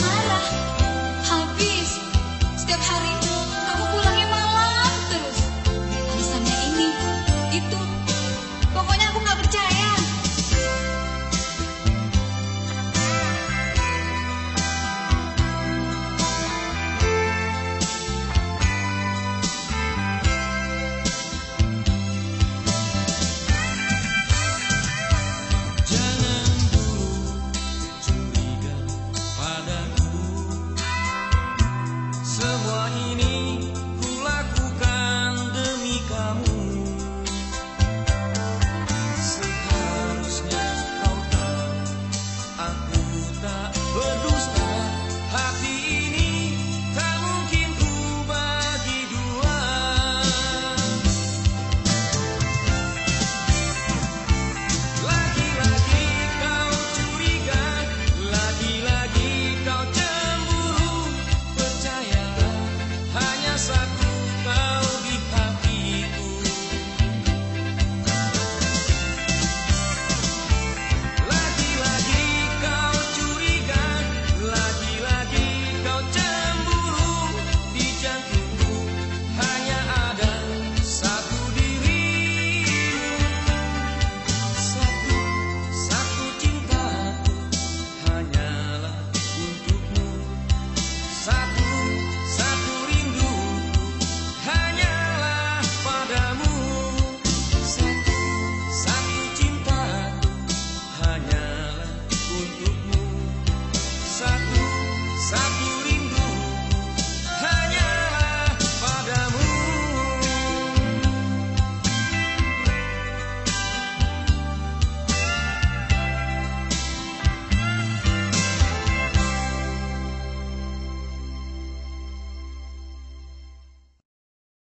my